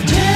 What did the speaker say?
Yeah.